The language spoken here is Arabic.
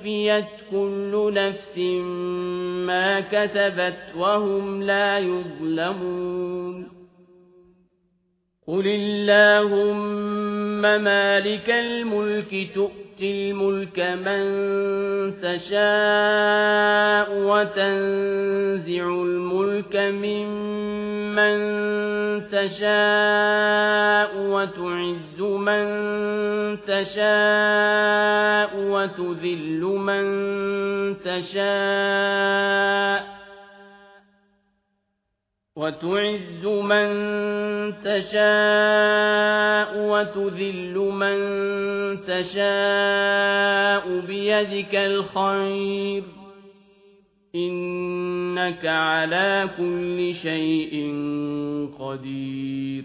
ووفيت كل نفس ما كسبت وهم لا يظلمون قل اللهم مالك الملك تؤتي الملك من تشاء وتنزع الملك ممن تشاء وتعز من تشاء وتذل من تشاء وتعز من تشاء وتذل من تشاء بيدك الخير إنك على كل شيء قدير